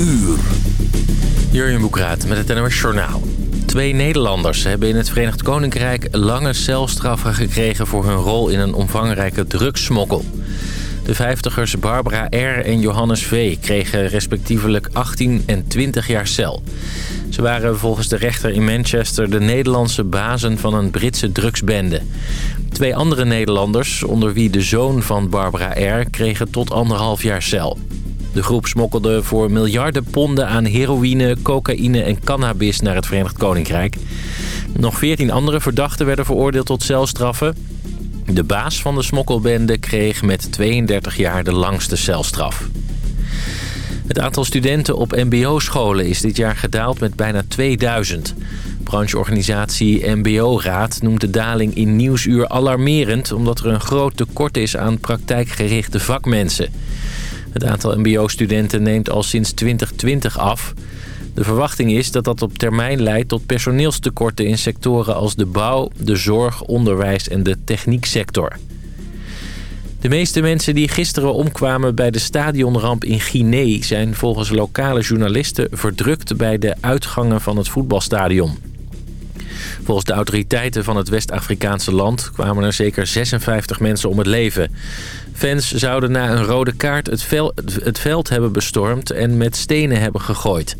uur. Jurjen Boekraat met het NOS Journaal. Twee Nederlanders hebben in het Verenigd Koninkrijk lange celstraffen gekregen... voor hun rol in een omvangrijke drugssmokkel. De vijftigers Barbara R. en Johannes V. kregen respectievelijk 18 en 20 jaar cel. Ze waren volgens de rechter in Manchester de Nederlandse bazen van een Britse drugsbende. Twee andere Nederlanders, onder wie de zoon van Barbara R., kregen tot anderhalf jaar cel. De groep smokkelde voor miljarden ponden aan heroïne, cocaïne en cannabis naar het Verenigd Koninkrijk. Nog 14 andere verdachten werden veroordeeld tot celstraffen. De baas van de smokkelbende kreeg met 32 jaar de langste celstraf. Het aantal studenten op mbo-scholen is dit jaar gedaald met bijna 2000. Brancheorganisatie MBO-raad noemt de daling in Nieuwsuur alarmerend... omdat er een groot tekort is aan praktijkgerichte vakmensen. Het aantal mbo-studenten neemt al sinds 2020 af. De verwachting is dat dat op termijn leidt tot personeelstekorten in sectoren als de bouw, de zorg, onderwijs en de technieksector. De meeste mensen die gisteren omkwamen bij de stadionramp in Guinea... zijn volgens lokale journalisten verdrukt bij de uitgangen van het voetbalstadion. Volgens de autoriteiten van het West-Afrikaanse land kwamen er zeker 56 mensen om het leven. Fans zouden na een rode kaart het, het veld hebben bestormd en met stenen hebben gegooid.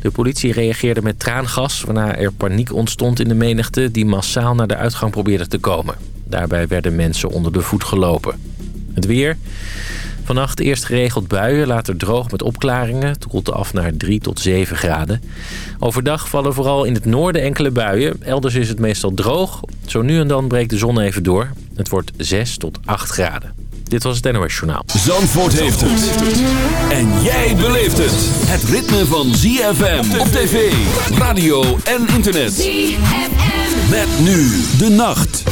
De politie reageerde met traangas, waarna er paniek ontstond in de menigte... die massaal naar de uitgang probeerde te komen. Daarbij werden mensen onder de voet gelopen. Het weer. Vannacht eerst geregeld buien, later droog met opklaringen. Het koelt af naar 3 tot 7 graden. Overdag vallen vooral in het noorden enkele buien. Elders is het meestal droog. Zo nu en dan breekt de zon even door. Het wordt 6 tot 8 graden. Dit was het NOS Journaal. Zandvoort heeft het. En jij beleeft het. Het ritme van ZFM op tv, radio en internet. ZFM. Met nu de nacht.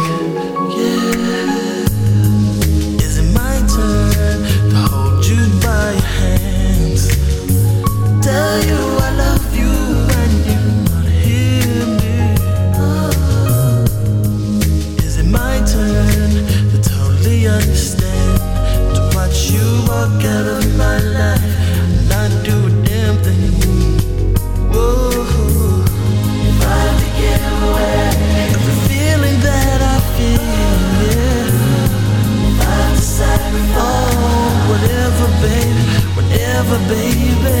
baby.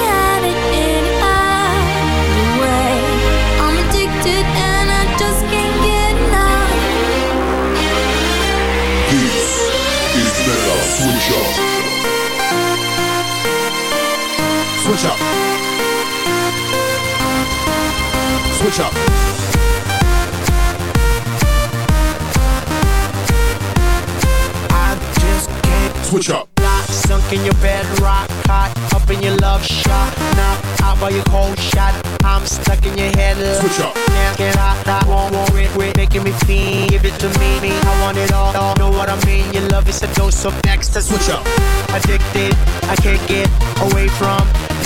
Switch up. Switch up. I just can't Switch up. Sunk in your bed, rock hot, up in your love shot. Now out by your cold shot. I'm stuck in your head. Switch up. Can't get out, I won't worry, quit making me feel. Give it to me, me. I want it all, all. Know what I mean? Your love is a dose of next Switch up. Addicted, I can't get away from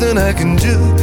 nothing I can do.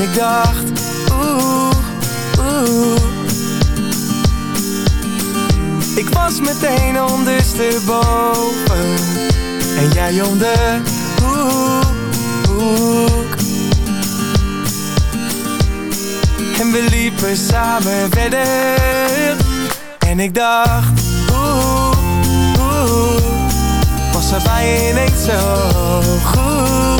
En ik dacht, oeh, oeh. Ik was meteen ondersteboven. En jij jongen oeh hoek, En we liepen samen verder. En ik dacht, oeh, oeh. Was erbij niet zo goed?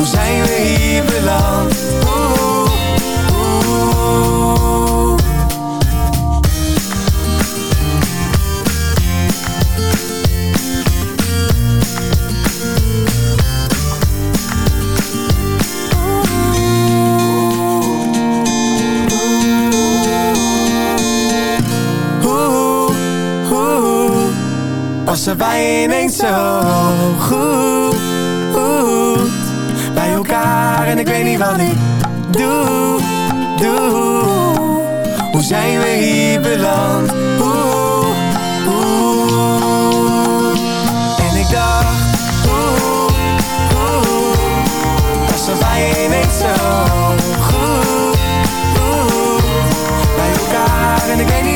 Hoe zijn we hier beland? Was er bij ineens zo goed Bij elkaar en ik weet niet wat ik doe, doe. Hoe zijn we hier beland? Hoe, En ik dacht, hoe, hoe Was er zo goed, goed Bij elkaar en ik weet niet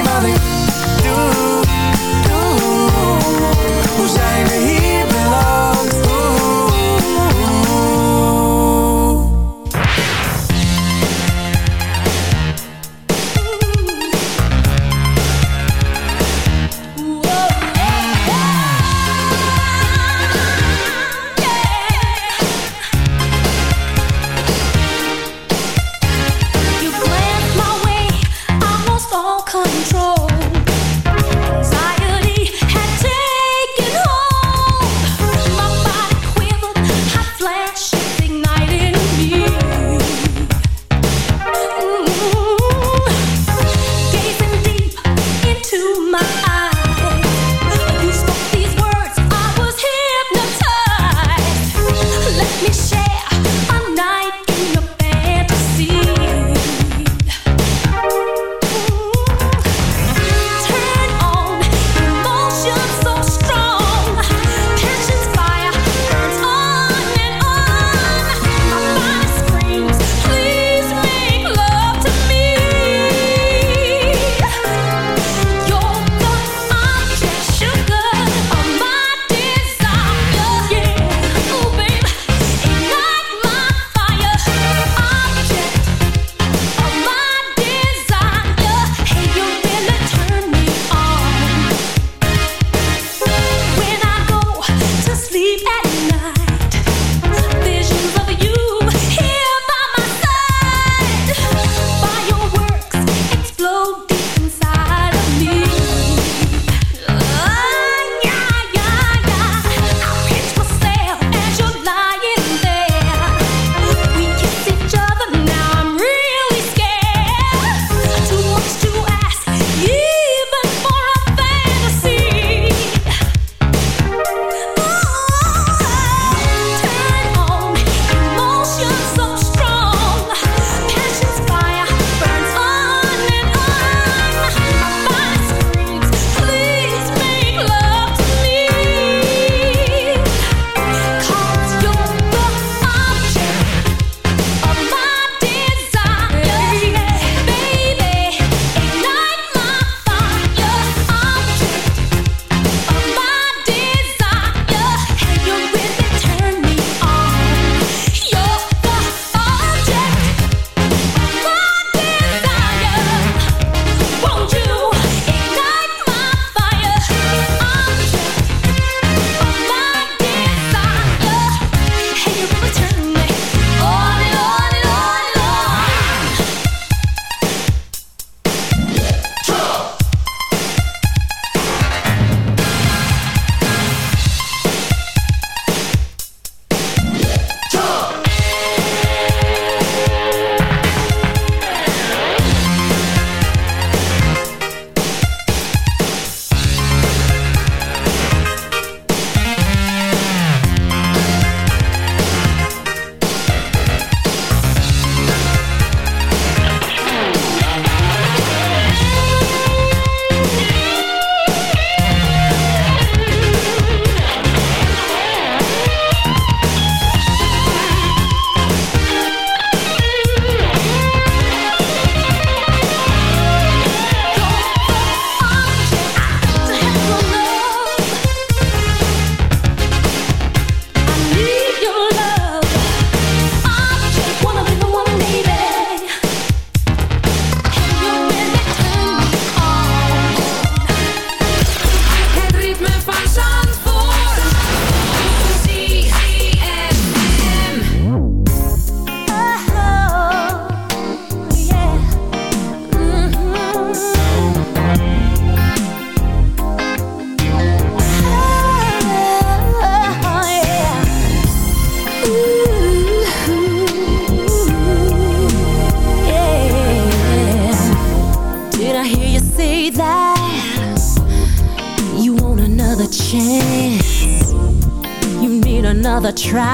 try.